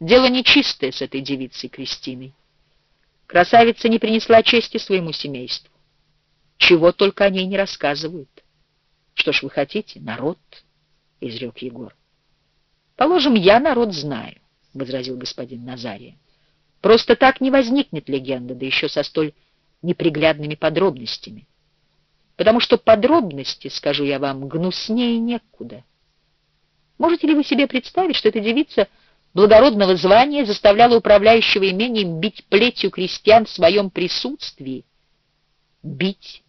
Дело нечистое с этой девицей Кристиной. Красавица не принесла чести своему семейству. Чего только о ней не рассказывают. Что ж вы хотите? Народ, — изрек Егор. Положим, я народ знаю, — возразил господин Назария. Просто так не возникнет легенда, да еще со столь неприглядными подробностями. Потому что подробности, скажу я вам, гнуснее некуда. Можете ли вы себе представить, что эта девица благородного звания заставляла управляющего имением бить плетью крестьян в своем присутствии? Бить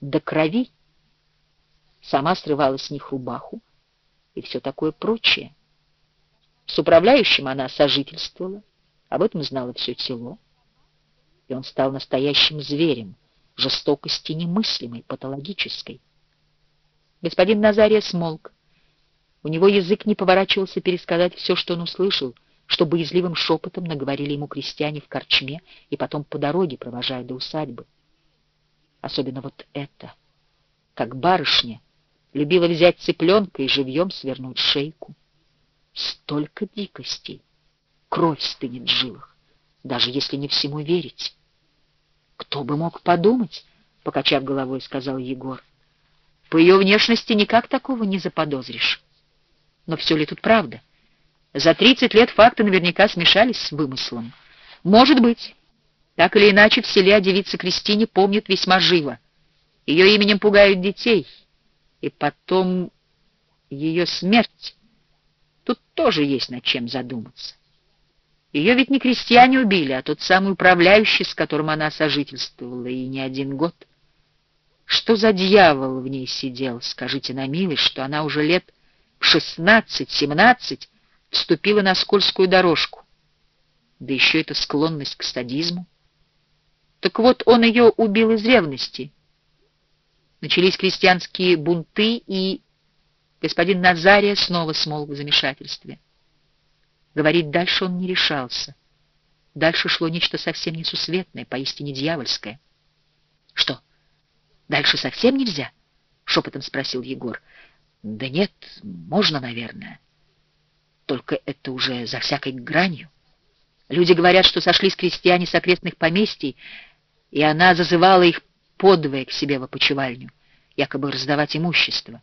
до крови? Сама срывала с них рубаху и все такое прочее. С управляющим она сожительствовала, об этом знало все село, и он стал настоящим зверем, жестокости немыслимой, патологической. Господин Назария смолк. У него язык не поворачивался пересказать все, что он услышал, что боязливым шепотом наговорили ему крестьяне в корчме и потом по дороге, провожая до усадьбы. Особенно вот это, как барышня любила взять цыпленка и живьем свернуть шейку. Столько дикостей, кровь стынет в жилах, даже если не всему верить. «Кто бы мог подумать?» — покачав головой, сказал Егор. «По ее внешности никак такого не заподозришь. Но все ли тут правда? За тридцать лет факты наверняка смешались с вымыслом. Может быть. Так или иначе, в селе о девице Кристине помнят весьма живо. Ее именем пугают детей. И потом ее смерть. Тут тоже есть над чем задуматься. Ее ведь не крестьяне убили, а тот самый управляющий, с которым она сожительствовала, и не один год. Что за дьявол в ней сидел, скажите на милость, что она уже лет в шестнадцать-семнадцать вступила на скользкую дорожку. Да еще эта склонность к садизму. Так вот, он ее убил из ревности. Начались крестьянские бунты, и господин Назария снова смолк в замешательстве. Говорить дальше он не решался. Дальше шло нечто совсем несусветное, поистине дьявольское. — Что, дальше совсем нельзя? — шепотом спросил Егор. — Да нет, можно, наверное. Только это уже за всякой гранью. Люди говорят, что сошлись крестьяне с окрестных поместий, и она зазывала их подвое к себе в опочивальню, якобы раздавать имущество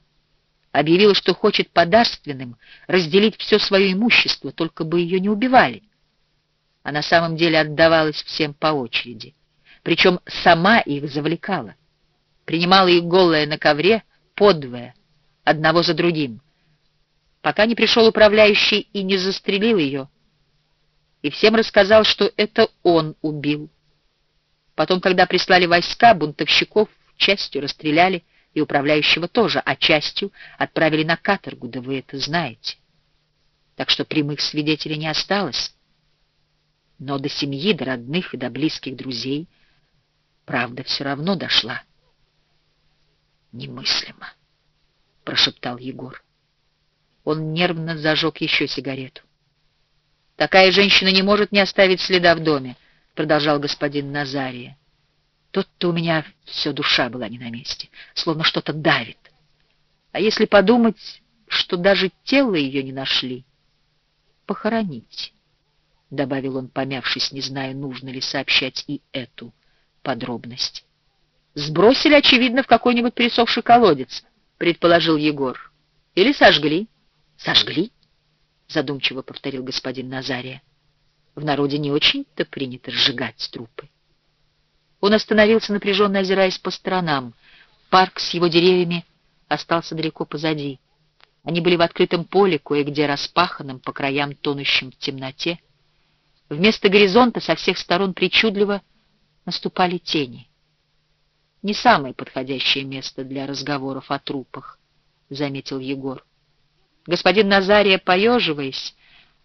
объявила, что хочет подарственным разделить все свое имущество, только бы ее не убивали. А на самом деле отдавалась всем по очереди. Причем сама их завлекала. Принимала их голая на ковре, подвое, одного за другим. Пока не пришел управляющий и не застрелил ее. И всем рассказал, что это он убил. Потом, когда прислали войска, бунтовщиков частью расстреляли, и управляющего тоже, а частью отправили на каторгу, да вы это знаете. Так что прямых свидетелей не осталось. Но до семьи, до родных и до близких друзей правда все равно дошла. «Немыслимо», — прошептал Егор. Он нервно зажег еще сигарету. «Такая женщина не может не оставить следа в доме», — продолжал господин Назария. Тут-то у меня все душа была не на месте, словно что-то давит. А если подумать, что даже тело ее не нашли, похоронить, — добавил он, помявшись, не зная, нужно ли сообщать и эту подробность. Сбросили, очевидно, в какой-нибудь пересохший колодец, — предположил Егор. Или сожгли. Сожгли? — задумчиво повторил господин Назария. В народе не очень-то принято сжигать трупы. Он остановился, напряженно озираясь по сторонам. Парк с его деревьями остался далеко позади. Они были в открытом поле, кое-где распаханном, по краям тонущим в темноте. Вместо горизонта со всех сторон причудливо наступали тени. «Не самое подходящее место для разговоров о трупах», — заметил Егор. Господин Назария, поеживаясь,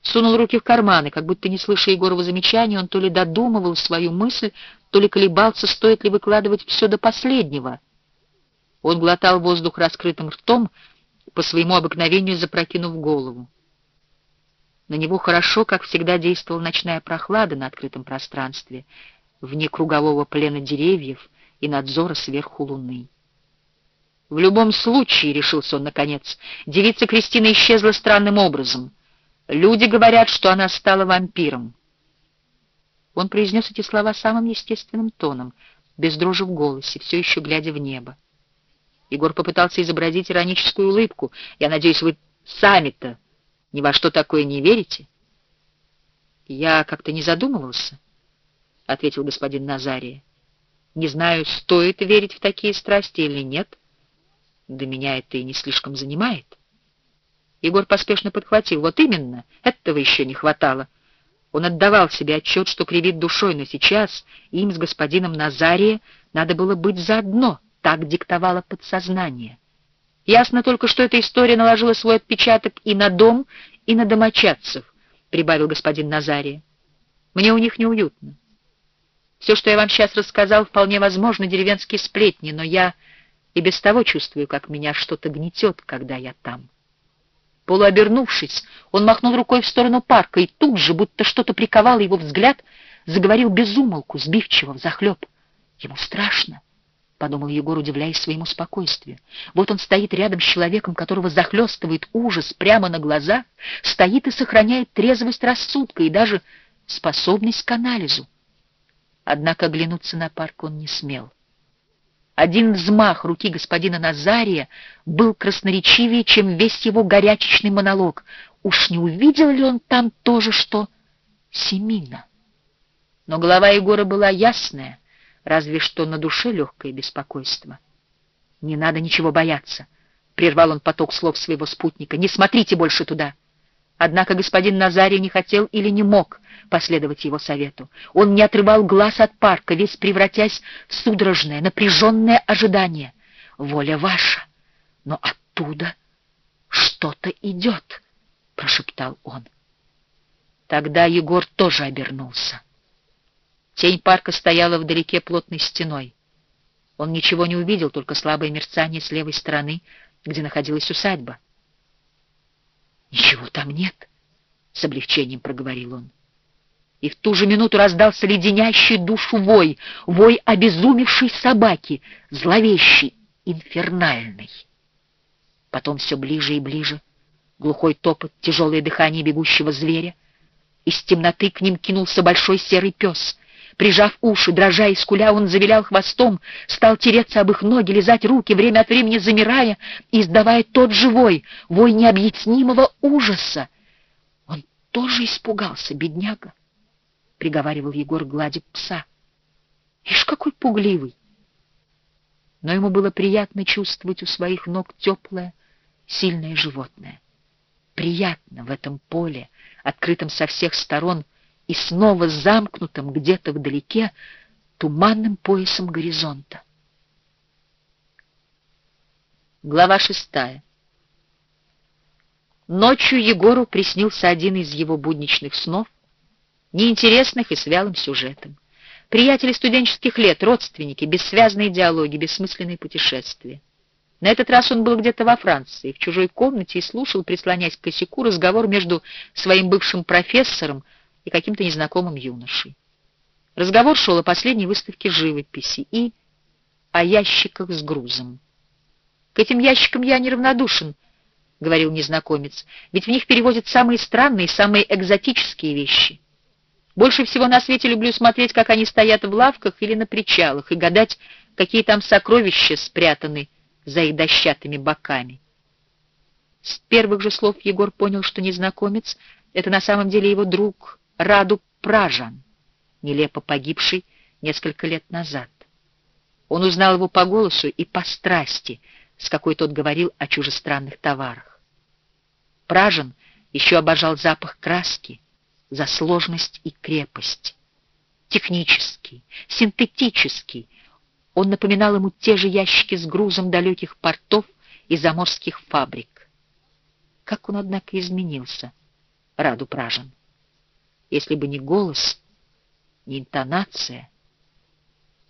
сунул руки в карманы, как будто не слыша Егорова замечания, он то ли додумывал свою мысль, то ли колебался, стоит ли выкладывать все до последнего. Он глотал воздух раскрытым ртом, по своему обыкновению запрокинув голову. На него хорошо, как всегда, действовала ночная прохлада на открытом пространстве, вне кругового плена деревьев и надзора сверху луны. В любом случае, — решился он наконец, — девица Кристина исчезла странным образом — Люди говорят, что она стала вампиром. Он произнес эти слова самым естественным тоном, без дрожи в голосе, все еще глядя в небо. Егор попытался изобразить ироническую улыбку. «Я надеюсь, вы сами-то ни во что такое не верите?» «Я как-то не задумывался», — ответил господин Назария. «Не знаю, стоит верить в такие страсти или нет. Да меня это и не слишком занимает». Егор поспешно подхватил. «Вот именно, этого еще не хватало». Он отдавал себе отчет, что кривит душой, но сейчас им с господином Назария надо было быть заодно — так диктовало подсознание. Ясно только, что эта история наложила свой отпечаток и на дом, и на домочадцев, прибавил господин Назария. Мне у них неуютно. Все, что я вам сейчас рассказал, вполне возможно деревенские сплетни, но я и без того чувствую, как меня что-то гнетет, когда я там. Полуобернувшись, он махнул рукой в сторону парка, и тут же, будто что-то приковало его взгляд, заговорил безумолку, сбивчиво, взахлеб. Ему страшно. — подумал Егор, удивляясь своему спокойствию. Вот он стоит рядом с человеком, которого захлестывает ужас прямо на глазах, стоит и сохраняет трезвость рассудка и даже способность к анализу. Однако оглянуться на парк он не смел. Один взмах руки господина Назария был красноречивее, чем весь его горячечный монолог. Уж не увидел ли он там тоже, что Семина? Но голова Егора была ясная, разве что на душе легкое беспокойство. «Не надо ничего бояться», — прервал он поток слов своего спутника. «Не смотрите больше туда». Однако господин Назарий не хотел или не мог последовать его совету. Он не отрывал глаз от парка, весь превратясь в судорожное, напряженное ожидание. «Воля ваша, но оттуда что-то идет», — прошептал он. Тогда Егор тоже обернулся. Тень парка стояла вдалеке плотной стеной. Он ничего не увидел, только слабое мерцание с левой стороны, где находилась усадьба. «Ничего там нет», — с облегчением проговорил он. И в ту же минуту раздался леденящий душу вой, вой обезумевшей собаки, зловещий, инфернальный. Потом все ближе и ближе, глухой топот, тяжелое дыхание бегущего зверя. Из темноты к ним кинулся большой серый пес — Прижав уши, дрожа и скуля, он завилял хвостом, стал тереться об их ноги, лизать руки, время от времени замирая издавая тот живой, вой необъяснимого ужаса. Он тоже испугался, бедняга, — приговаривал Егор, гладя пса. Ишь, какой пугливый! Но ему было приятно чувствовать у своих ног теплое, сильное животное. Приятно в этом поле, открытом со всех сторон, — и снова замкнутым где-то вдалеке туманным поясом горизонта. Глава шестая. Ночью Егору приснился один из его будничных снов, неинтересных и с вялым сюжетом. Приятели студенческих лет, родственники, бессвязные диалоги, бессмысленные путешествия. На этот раз он был где-то во Франции, в чужой комнате и слушал, прислонясь к косяку, разговор между своим бывшим профессором, и каким-то незнакомым юношей. Разговор шел о последней выставке живописи и о ящиках с грузом. «К этим ящикам я неравнодушен», — говорил незнакомец, «ведь в них перевозят самые странные, самые экзотические вещи. Больше всего на свете люблю смотреть, как они стоят в лавках или на причалах, и гадать, какие там сокровища спрятаны за их дощатыми боками». С первых же слов Егор понял, что незнакомец — это на самом деле его друг Раду Пражан, нелепо погибший несколько лет назад. Он узнал его по голосу и по страсти, с какой тот говорил о чужестранных товарах. Пражан еще обожал запах краски за сложность и крепость. Технический, синтетический, он напоминал ему те же ящики с грузом далеких портов и заморских фабрик. Как он, однако, изменился, Раду Пражан если бы не голос, не интонация,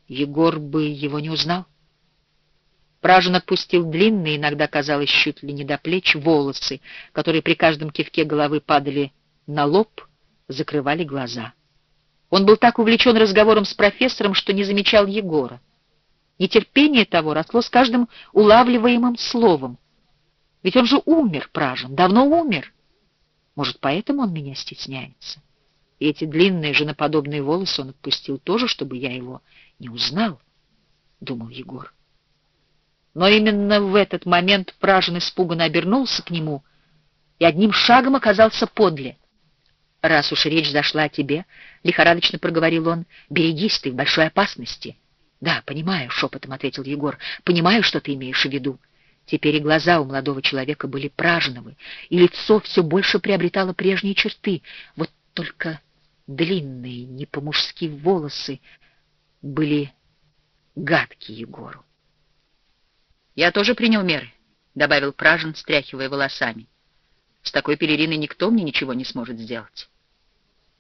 Егор бы его не узнал. Пражин отпустил длинные, иногда казалось чуть ли не до плеч, волосы, которые при каждом кивке головы падали на лоб, закрывали глаза. Он был так увлечен разговором с профессором, что не замечал Егора. Нетерпение того росло с каждым улавливаемым словом. Ведь он же умер, Пражин, давно умер. Может, поэтому он меня стесняется? И эти длинные женоподобные волосы он отпустил тоже, чтобы я его не узнал, — думал Егор. Но именно в этот момент Пражин испуганно обернулся к нему и одним шагом оказался подле. «Раз уж речь зашла о тебе, — лихорадочно проговорил он, — берегись ты в большой опасности». «Да, понимаю», — шепотом ответил Егор, — «понимаю, что ты имеешь в виду». Теперь и глаза у молодого человека были пражновы, и лицо все больше приобретало прежние черты. Вот только длинные, не по-мужски волосы были гадкие Егору. «Я тоже принял меры», — добавил Пражин, стряхивая волосами. «С такой пелериной никто мне ничего не сможет сделать».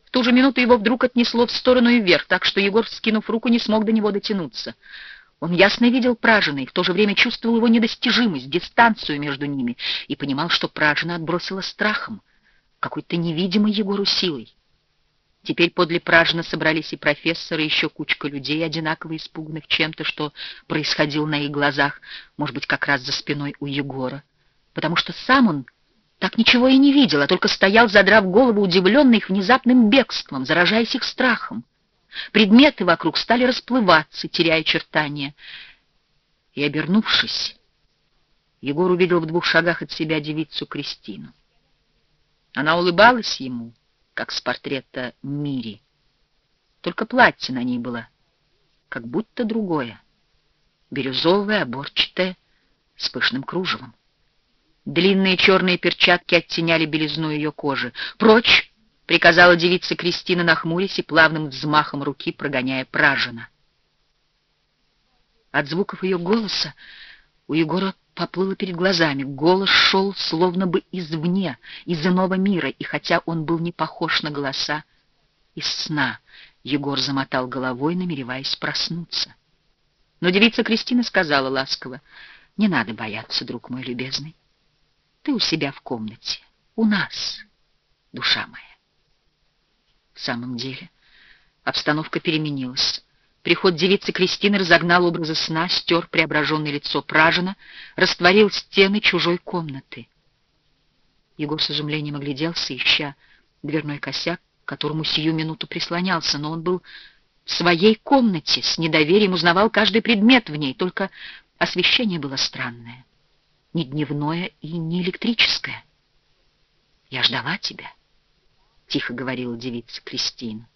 В ту же минуту его вдруг отнесло в сторону и вверх, так что Егор, скинув руку, не смог до него дотянуться. Он ясно видел Пражина и в то же время чувствовал его недостижимость, дистанцию между ними, и понимал, что Пражина отбросила страхом, какой-то невидимой Егору силой. Теперь подле Пражина собрались и профессоры, и еще кучка людей, одинаково испуганных чем-то, что происходило на их глазах, может быть, как раз за спиной у Егора, потому что сам он так ничего и не видел, а только стоял, задрав голову, удивленный их внезапным бегством, заражаясь их страхом. Предметы вокруг стали расплываться, теряя очертания. И, обернувшись, Егор увидел в двух шагах от себя девицу Кристину. Она улыбалась ему, как с портрета Мири. Только платье на ней было, как будто другое, бирюзовое, оборчатое, с пышным кружевом. Длинные черные перчатки оттеняли белизну ее кожи. «Прочь!» — приказала девица Кристина, нахмурясь и плавным взмахом руки прогоняя Пражина. От звуков ее голоса у Егора поплыло перед глазами. Голос шел словно бы извне, из иного мира, и хотя он был не похож на голоса из сна, Егор замотал головой, намереваясь проснуться. Но девица Кристина сказала ласково, «Не надо бояться, друг мой любезный. Ты у себя в комнате, у нас, душа моя. В самом деле, обстановка переменилась. Приход девицы Кристины разогнал образы сна, стер преображенное лицо Пражина, растворил стены чужой комнаты. Егор с изумлением огляделся, ища дверной косяк, к которому сию минуту прислонялся, но он был в своей комнате, с недоверием узнавал каждый предмет в ней, только освещение было странное не дневное и не электрическое. «Я ждала тебя», — тихо говорила девица Кристина.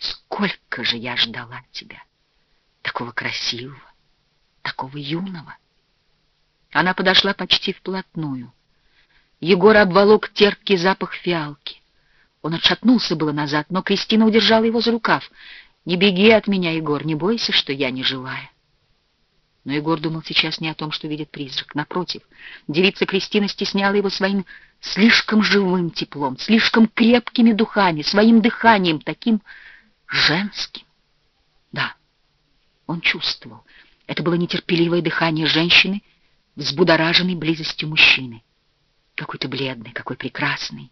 «Сколько же я ждала тебя, такого красивого, такого юного!» Она подошла почти вплотную. Егор обволок терпкий запах фиалки. Он отшатнулся было назад, но Кристина удержала его за рукав. «Не беги от меня, Егор, не бойся, что я не живая». Но Егор думал сейчас не о том, что видит призрак. Напротив, девица Кристина стесняла его своим слишком живым теплом, слишком крепкими духами, своим дыханием, таким женским. Да, он чувствовал. Это было нетерпеливое дыхание женщины, взбудораженной близостью мужчины. Какой-то бледный, какой прекрасный.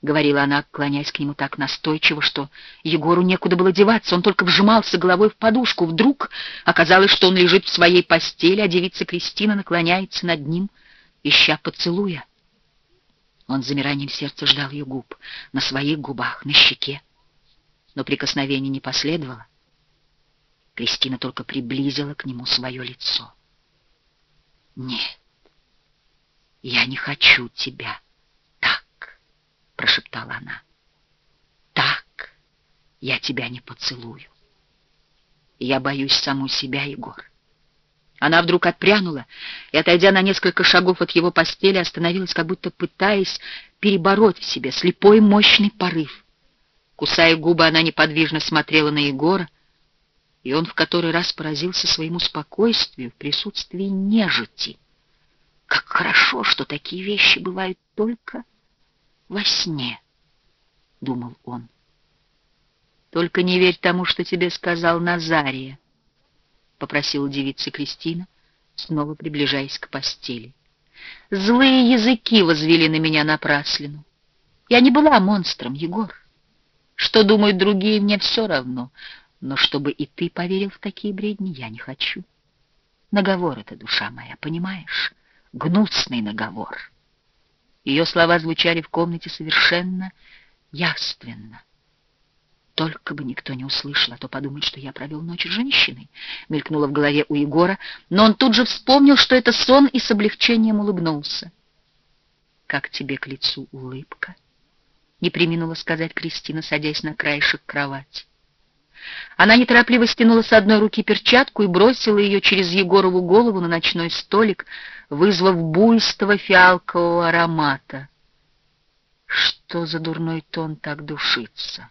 — говорила она, клоняясь к нему так настойчиво, что Егору некуда было деваться, он только вжимался головой в подушку. Вдруг оказалось, что он лежит в своей постели, а девица Кристина наклоняется над ним, ища поцелуя. Он с замиранием сердца ждал ее губ, на своих губах, на щеке. Но прикосновения не последовало. Кристина только приблизила к нему свое лицо. «Нет, я не хочу тебя» прошептала она. Так я тебя не поцелую. Я боюсь саму себя, Егор. Она вдруг отпрянула и, отойдя на несколько шагов от его постели, остановилась, как будто пытаясь перебороть в себе слепой мощный порыв. Кусая губы, она неподвижно смотрела на Егора, и он в который раз поразился своему спокойствию в присутствии нежити. Как хорошо, что такие вещи бывают только во сне, — думал он. Только не верь тому, что тебе сказал Назария, — попросила девица Кристина, снова приближаясь к постели. Злые языки возвели на меня напраслину. Я не была монстром, Егор. Что думают другие, мне все равно, но чтобы и ты поверил в такие бредни, я не хочу. Наговор это, душа моя, понимаешь? Гнусный наговор. Ее слова звучали в комнате совершенно явственно. Только бы никто не услышал, а то подумает, что я провел ночь с женщиной, мелькнуло в голове у Егора, но он тут же вспомнил, что это сон, и с облегчением улыбнулся. «Как тебе к лицу улыбка?» — не приминула сказать Кристина, садясь на краешек кровати. Она неторопливо стянула с одной руки перчатку и бросила ее через Егорову голову на ночной столик, вызвав буйство фиалкового аромата. Что за дурной тон так душится?